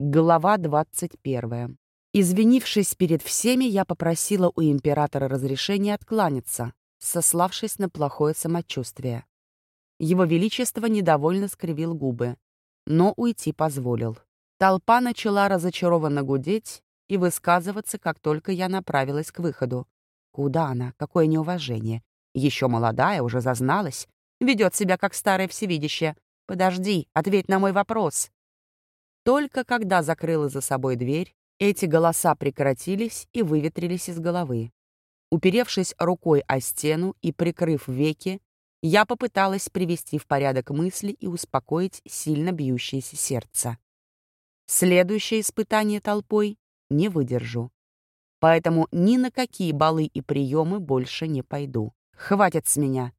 Глава 21. Извинившись перед всеми, я попросила у императора разрешения откланяться, сославшись на плохое самочувствие. Его Величество недовольно скривил губы, но уйти позволил. Толпа начала разочарованно гудеть и высказываться, как только я направилась к выходу. Куда она? Какое неуважение. Еще молодая, уже зазналась. Ведет себя, как старое всевидящее. Подожди, ответь на мой вопрос. Только когда закрыла за собой дверь, эти голоса прекратились и выветрились из головы. Уперевшись рукой о стену и прикрыв веки, я попыталась привести в порядок мысли и успокоить сильно бьющееся сердце. Следующее испытание толпой не выдержу. Поэтому ни на какие балы и приемы больше не пойду. Хватит с меня.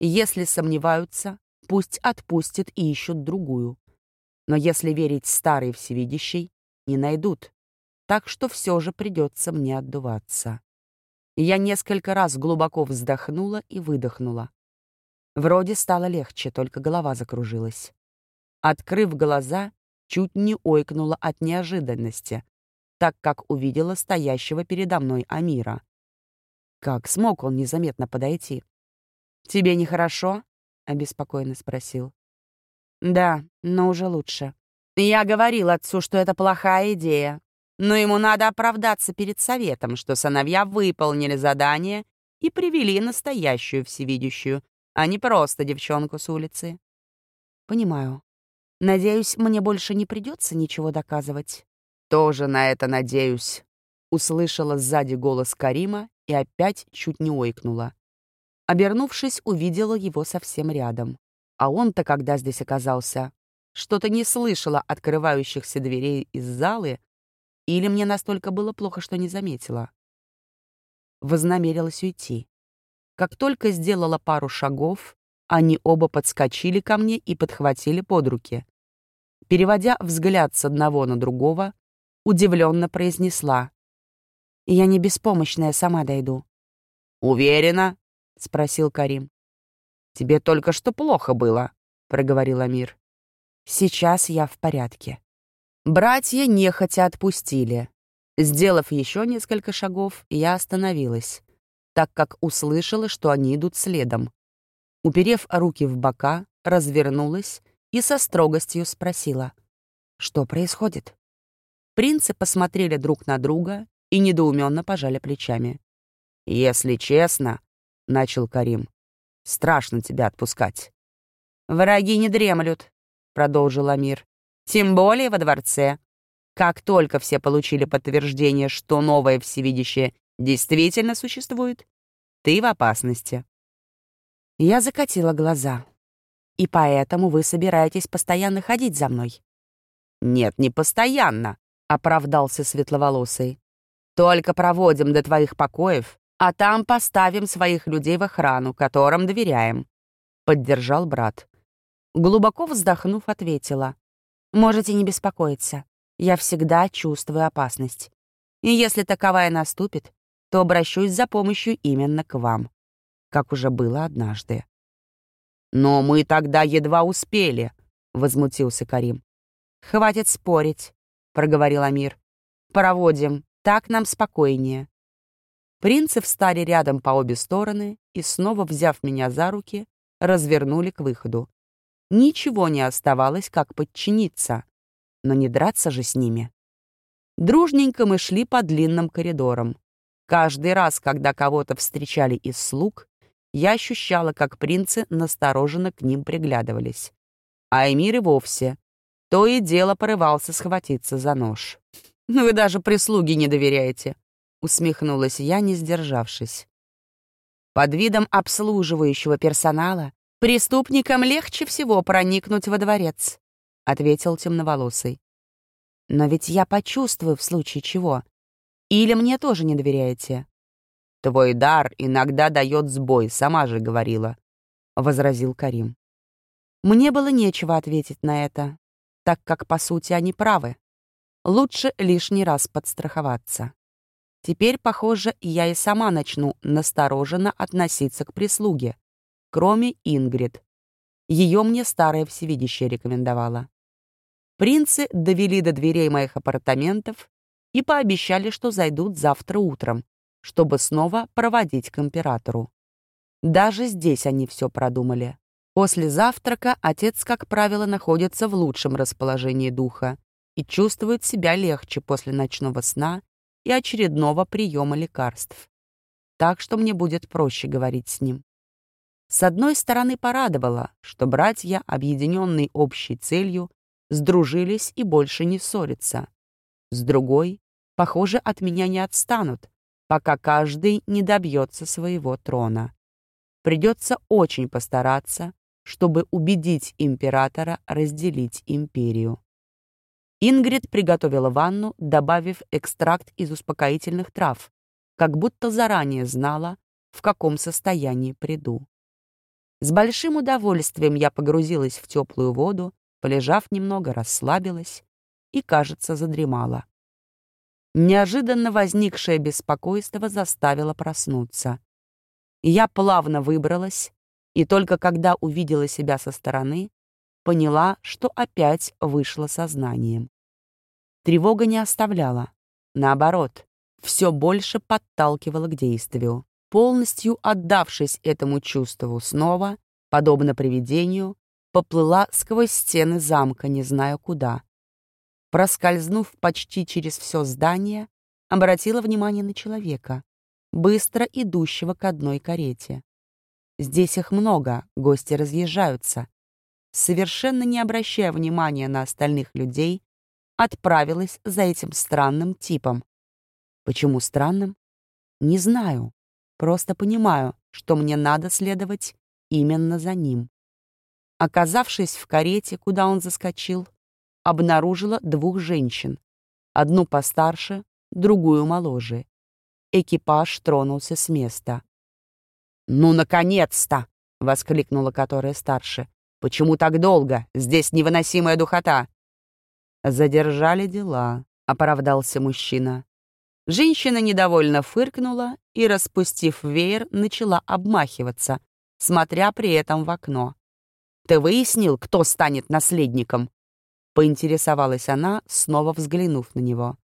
Если сомневаются, пусть отпустят и ищут другую. Но если верить старой всевидящей, не найдут. Так что все же придется мне отдуваться. Я несколько раз глубоко вздохнула и выдохнула. Вроде стало легче, только голова закружилась. Открыв глаза, чуть не ойкнула от неожиданности, так как увидела стоящего передо мной Амира. Как смог он незаметно подойти? «Тебе нехорошо?» — обеспокоенно спросил. Да, но уже лучше. Я говорил отцу, что это плохая идея. Но ему надо оправдаться перед советом, что сыновья выполнили задание и привели настоящую всевидящую, а не просто девчонку с улицы. Понимаю. Надеюсь, мне больше не придется ничего доказывать. Тоже на это надеюсь. Услышала сзади голос Карима и опять чуть не ойкнула. Обернувшись, увидела его совсем рядом. А он-то когда здесь оказался? Что-то не слышала открывающихся дверей из залы, или мне настолько было плохо, что не заметила. Вознамерилась уйти. Как только сделала пару шагов, они оба подскочили ко мне и подхватили под руки. Переводя взгляд с одного на другого, удивленно произнесла. «Я не беспомощная, сама дойду». «Уверена?» — спросил Карим. «Тебе только что плохо было», — проговорил Амир. «Сейчас я в порядке». Братья нехотя отпустили. Сделав еще несколько шагов, я остановилась, так как услышала, что они идут следом. Уперев руки в бока, развернулась и со строгостью спросила, что происходит. Принцы посмотрели друг на друга и недоуменно пожали плечами. «Если честно», — начал Карим, Страшно тебя отпускать». «Враги не дремлют», — продолжил Амир. «Тем более во дворце. Как только все получили подтверждение, что новое всевидящее действительно существует, ты в опасности». Я закатила глаза. «И поэтому вы собираетесь постоянно ходить за мной?» «Нет, не постоянно», — оправдался светловолосый. «Только проводим до твоих покоев а там поставим своих людей в охрану, которым доверяем», — поддержал брат. Глубоко вздохнув, ответила. «Можете не беспокоиться. Я всегда чувствую опасность. И если таковая наступит, то обращусь за помощью именно к вам, как уже было однажды». «Но мы тогда едва успели», — возмутился Карим. «Хватит спорить», — проговорил Амир. «Проводим, так нам спокойнее». Принцы встали рядом по обе стороны и, снова взяв меня за руки, развернули к выходу. Ничего не оставалось, как подчиниться, но не драться же с ними. Дружненько мы шли по длинным коридорам. Каждый раз, когда кого-то встречали из слуг, я ощущала, как принцы настороженно к ним приглядывались. А Эмир и вовсе. То и дело порывался схватиться за нож. «Вы даже прислуги не доверяете», усмехнулась я, не сдержавшись. Под видом обслуживающего персонала преступникам легче всего проникнуть во дворец, ответил темноволосый. Но ведь я почувствую в случае чего. Или мне тоже не доверяете? Твой дар иногда дает сбой, сама же говорила, возразил Карим. Мне было нечего ответить на это, так как, по сути, они правы. Лучше лишний раз подстраховаться. Теперь, похоже, я и сама начну настороженно относиться к прислуге, кроме Ингрид. Ее мне старая всевидящая рекомендовала. Принцы довели до дверей моих апартаментов и пообещали, что зайдут завтра утром, чтобы снова проводить к императору. Даже здесь они все продумали. После завтрака отец, как правило, находится в лучшем расположении духа и чувствует себя легче после ночного сна и очередного приема лекарств. Так что мне будет проще говорить с ним. С одной стороны, порадовало, что братья, объединенные общей целью, сдружились и больше не ссорятся. С другой, похоже, от меня не отстанут, пока каждый не добьется своего трона. Придется очень постараться, чтобы убедить императора разделить империю. Ингрид приготовила ванну, добавив экстракт из успокоительных трав, как будто заранее знала, в каком состоянии приду. С большим удовольствием я погрузилась в теплую воду, полежав немного, расслабилась и, кажется, задремала. Неожиданно возникшее беспокойство заставило проснуться. Я плавно выбралась, и только когда увидела себя со стороны, поняла, что опять вышло сознанием. Тревога не оставляла. Наоборот, все больше подталкивала к действию. Полностью отдавшись этому чувству снова, подобно привидению, поплыла сквозь стены замка, не зная куда. Проскользнув почти через все здание, обратила внимание на человека, быстро идущего к одной карете. Здесь их много, гости разъезжаются. Совершенно не обращая внимания на остальных людей, отправилась за этим странным типом. Почему странным? Не знаю. Просто понимаю, что мне надо следовать именно за ним. Оказавшись в карете, куда он заскочил, обнаружила двух женщин. Одну постарше, другую моложе. Экипаж тронулся с места. «Ну, наконец-то!» — воскликнула которая старше. «Почему так долго? Здесь невыносимая духота!» «Задержали дела», — оправдался мужчина. Женщина недовольно фыркнула и, распустив веер, начала обмахиваться, смотря при этом в окно. «Ты выяснил, кто станет наследником?» — поинтересовалась она, снова взглянув на него.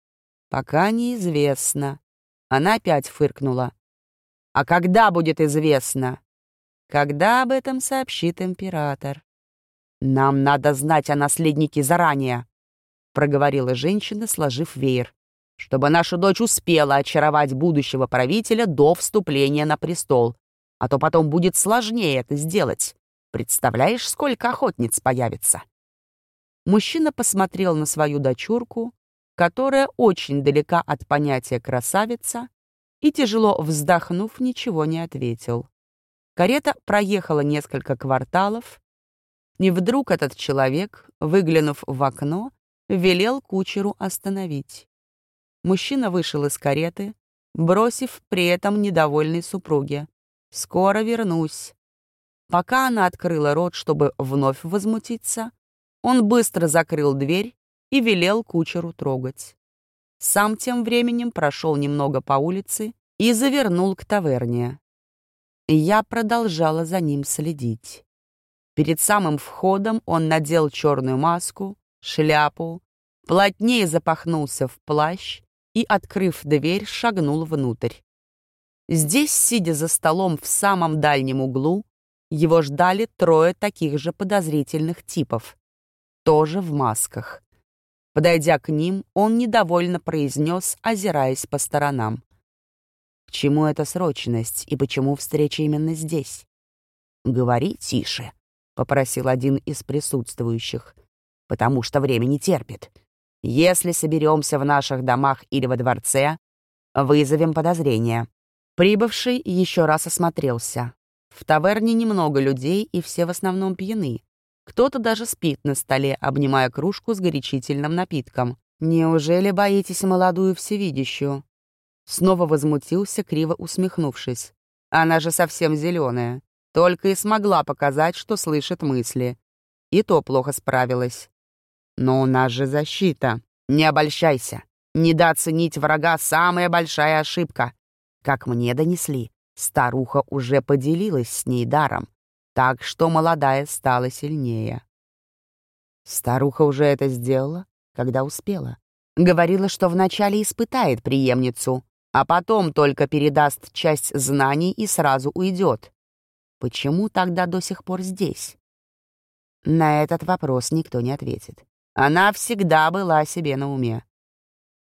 «Пока неизвестно». Она опять фыркнула. «А когда будет известно?» «Когда об этом сообщит император?» «Нам надо знать о наследнике заранее», проговорила женщина, сложив веер, чтобы наша дочь успела очаровать будущего правителя до вступления на престол, а то потом будет сложнее это сделать. Представляешь, сколько охотниц появится?» Мужчина посмотрел на свою дочурку, которая очень далека от понятия «красавица», и, тяжело вздохнув, ничего не ответил. Карета проехала несколько кварталов, и вдруг этот человек, выглянув в окно, велел кучеру остановить. Мужчина вышел из кареты, бросив при этом недовольной супруге. «Скоро вернусь». Пока она открыла рот, чтобы вновь возмутиться, он быстро закрыл дверь и велел кучеру трогать. Сам тем временем прошел немного по улице и завернул к таверне. Я продолжала за ним следить. Перед самым входом он надел черную маску, шляпу, плотнее запахнулся в плащ и, открыв дверь, шагнул внутрь. Здесь, сидя за столом в самом дальнем углу, его ждали трое таких же подозрительных типов, тоже в масках. Подойдя к ним, он недовольно произнес, озираясь по сторонам. К чему эта срочность и почему встреча именно здесь? «Говори тише», — попросил один из присутствующих потому что время не терпит. Если соберемся в наших домах или во дворце, вызовем подозрения». Прибывший еще раз осмотрелся. В таверне немного людей, и все в основном пьяны. Кто-то даже спит на столе, обнимая кружку с горячительным напитком. «Неужели боитесь молодую всевидящую?» Снова возмутился, криво усмехнувшись. «Она же совсем зеленая. Только и смогла показать, что слышит мысли. И то плохо справилась. Но у нас же защита. Не обольщайся. Недооценить врага — самая большая ошибка. Как мне донесли, старуха уже поделилась с ней даром, так что молодая стала сильнее. Старуха уже это сделала, когда успела. Говорила, что вначале испытает преемницу, а потом только передаст часть знаний и сразу уйдет. Почему тогда до сих пор здесь? На этот вопрос никто не ответит. Она всегда была себе на уме.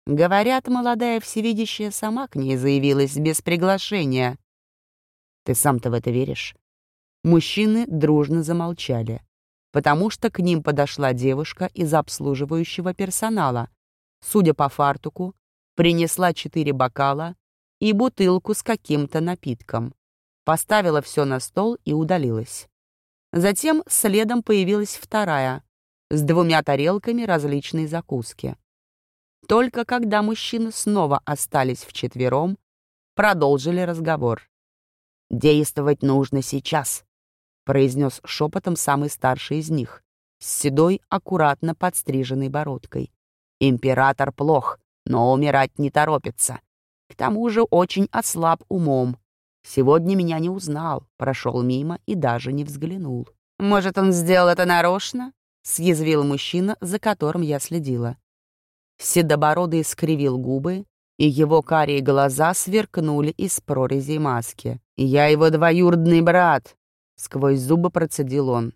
Говорят, молодая всевидящая сама к ней заявилась без приглашения. Ты сам-то в это веришь? Мужчины дружно замолчали, потому что к ним подошла девушка из обслуживающего персонала. Судя по фартуку, принесла четыре бокала и бутылку с каким-то напитком. Поставила все на стол и удалилась. Затем следом появилась вторая, с двумя тарелками различной закуски. Только когда мужчины снова остались вчетвером, продолжили разговор. «Действовать нужно сейчас», — произнес шепотом самый старший из них, с седой, аккуратно подстриженной бородкой. «Император плох, но умирать не торопится. К тому же очень ослаб умом. Сегодня меня не узнал, прошел мимо и даже не взглянул. «Может, он сделал это нарочно?» — съязвил мужчина, за которым я следила. Седобородый скривил губы, и его карие глаза сверкнули из прорезей маски. «Я его двоюродный брат!» — сквозь зубы процедил он.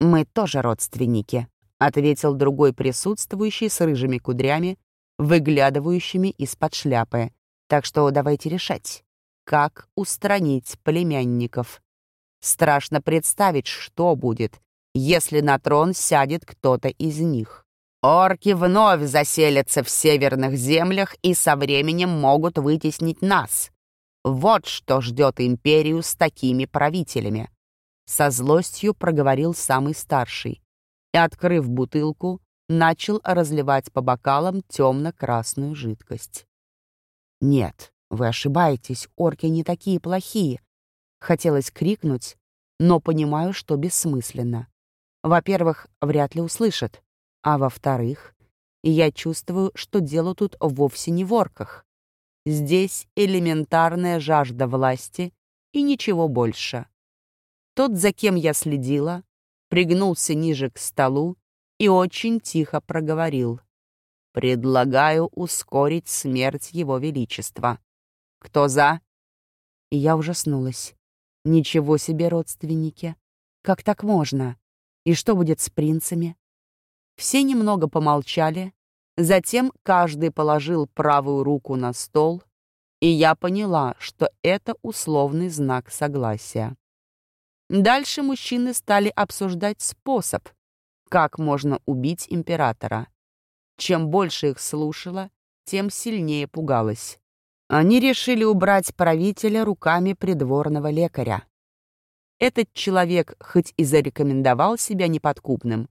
«Мы тоже родственники», — ответил другой присутствующий с рыжими кудрями, выглядывающими из-под шляпы. «Так что давайте решать, как устранить племянников. Страшно представить, что будет, если на трон сядет кто-то из них». Орки вновь заселятся в северных землях и со временем могут вытеснить нас. Вот что ждет империю с такими правителями. Со злостью проговорил самый старший и, открыв бутылку, начал разливать по бокалам темно-красную жидкость. «Нет, вы ошибаетесь, орки не такие плохие!» Хотелось крикнуть, но понимаю, что бессмысленно. Во-первых, вряд ли услышат. А во-вторых, я чувствую, что дело тут вовсе не в орках. Здесь элементарная жажда власти и ничего больше. Тот, за кем я следила, пригнулся ниже к столу и очень тихо проговорил. «Предлагаю ускорить смерть Его Величества. Кто за?» И я ужаснулась. «Ничего себе, родственники! Как так можно? И что будет с принцами? Все немного помолчали, затем каждый положил правую руку на стол, и я поняла, что это условный знак согласия. Дальше мужчины стали обсуждать способ, как можно убить императора. Чем больше их слушала, тем сильнее пугалась. Они решили убрать правителя руками придворного лекаря. Этот человек хоть и зарекомендовал себя неподкупным,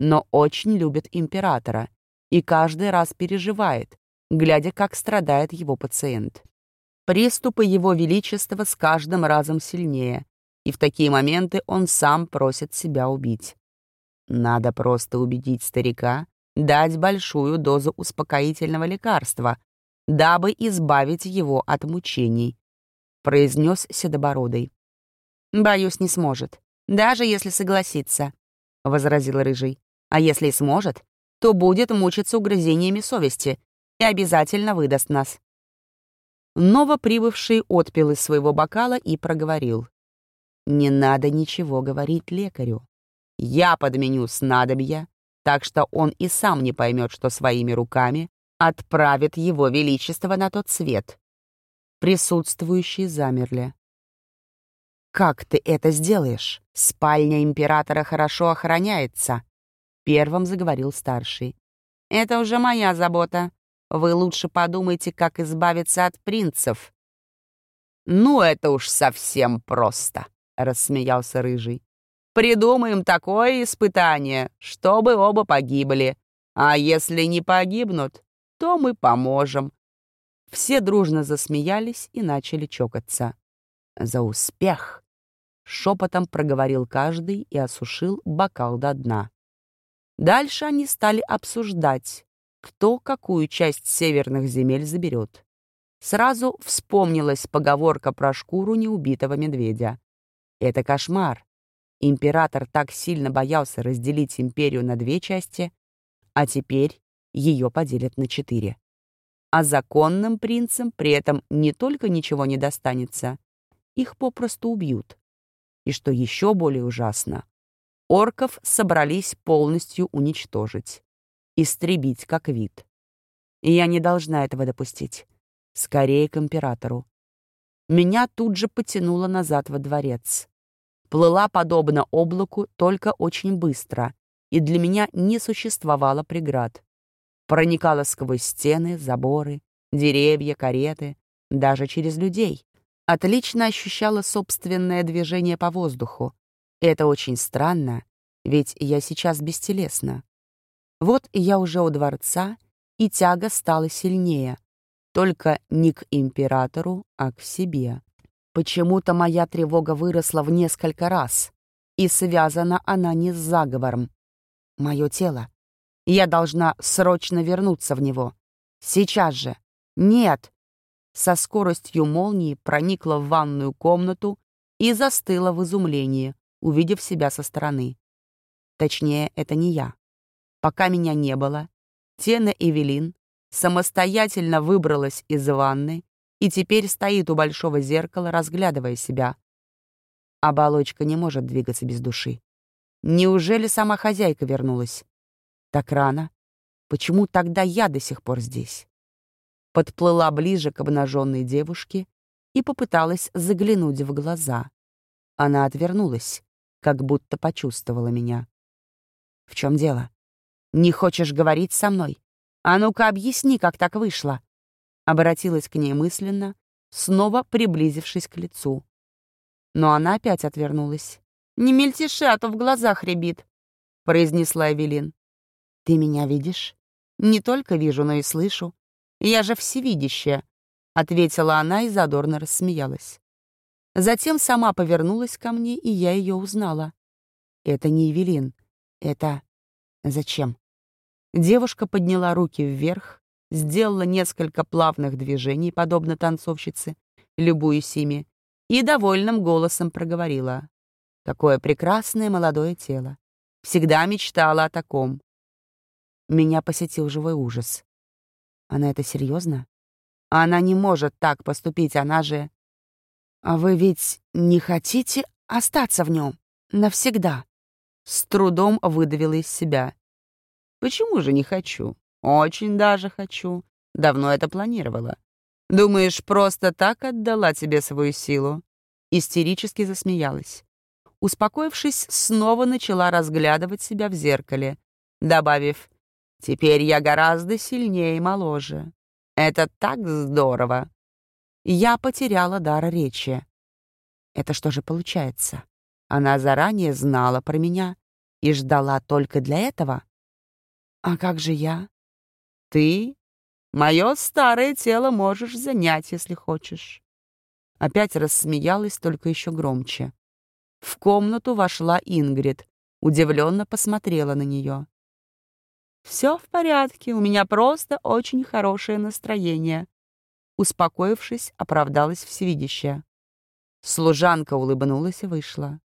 но очень любит императора и каждый раз переживает, глядя, как страдает его пациент. Приступы его величества с каждым разом сильнее, и в такие моменты он сам просит себя убить. Надо просто убедить старика дать большую дозу успокоительного лекарства, дабы избавить его от мучений, произнес Седобородый. «Боюсь, не сможет, даже если согласится», — возразил Рыжий. А если и сможет, то будет мучиться угрызениями совести и обязательно выдаст нас. Новоприбывший отпил из своего бокала и проговорил. «Не надо ничего говорить лекарю. Я подменю снадобья, так что он и сам не поймет, что своими руками отправит его величество на тот свет». Присутствующие замерли. «Как ты это сделаешь? Спальня императора хорошо охраняется. Первым заговорил старший. «Это уже моя забота. Вы лучше подумайте, как избавиться от принцев». «Ну, это уж совсем просто», — рассмеялся Рыжий. «Придумаем такое испытание, чтобы оба погибли. А если не погибнут, то мы поможем». Все дружно засмеялись и начали чокаться. «За успех!» — шепотом проговорил каждый и осушил бокал до дна. Дальше они стали обсуждать, кто какую часть северных земель заберет. Сразу вспомнилась поговорка про шкуру неубитого медведя. Это кошмар. Император так сильно боялся разделить империю на две части, а теперь ее поделят на четыре. А законным принцам при этом не только ничего не достанется, их попросту убьют. И что еще более ужасно, орков собрались полностью уничтожить, истребить как вид. И я не должна этого допустить. Скорее к императору. Меня тут же потянуло назад во дворец. Плыла подобно облаку, только очень быстро, и для меня не существовало преград. Проникала сквозь стены, заборы, деревья, кареты, даже через людей. Отлично ощущала собственное движение по воздуху. Это очень странно, ведь я сейчас бестелесна. Вот я уже у дворца, и тяга стала сильнее. Только не к императору, а к себе. Почему-то моя тревога выросла в несколько раз, и связана она не с заговором. Мое тело. Я должна срочно вернуться в него. Сейчас же. Нет. Со скоростью молнии проникла в ванную комнату и застыла в изумлении, увидев себя со стороны. Точнее, это не я. Пока меня не было, Тена Эвелин самостоятельно выбралась из ванны и теперь стоит у большого зеркала, разглядывая себя. Оболочка не может двигаться без души. Неужели сама хозяйка вернулась? Так рано. Почему тогда я до сих пор здесь? Подплыла ближе к обнаженной девушке и попыталась заглянуть в глаза. Она отвернулась, как будто почувствовала меня. «В чем дело? Не хочешь говорить со мной? «А ну-ка объясни, как так вышло!» Обратилась к ней мысленно, снова приблизившись к лицу. Но она опять отвернулась. «Не мельтеши, а то в глазах рябит», — произнесла Эвелин. «Ты меня видишь?» «Не только вижу, но и слышу. Я же всевидящая», — ответила она и задорно рассмеялась. Затем сама повернулась ко мне, и я ее узнала. «Это не Эвелин. Это... Зачем?» Девушка подняла руки вверх, сделала несколько плавных движений, подобно танцовщице, любуясь ими, и довольным голосом проговорила. «Какое прекрасное молодое тело! Всегда мечтала о таком!» Меня посетил живой ужас. Она это серьезно? Она не может так поступить, она же... А вы ведь не хотите остаться в нем навсегда? С трудом выдавила из себя. Почему же не хочу? Очень даже хочу. Давно это планировала. Думаешь, просто так отдала тебе свою силу?» Истерически засмеялась. Успокоившись, снова начала разглядывать себя в зеркале, добавив «Теперь я гораздо сильнее и моложе. Это так здорово!» Я потеряла дар речи. Это что же получается? Она заранее знала про меня и ждала только для этого? «А как же я?» «Ты? Мое старое тело можешь занять, если хочешь». Опять рассмеялась, только еще громче. В комнату вошла Ингрид, удивленно посмотрела на нее. «Все в порядке, у меня просто очень хорошее настроение», Успокоившись, оправдалась всевидящая. Служанка улыбнулась и вышла.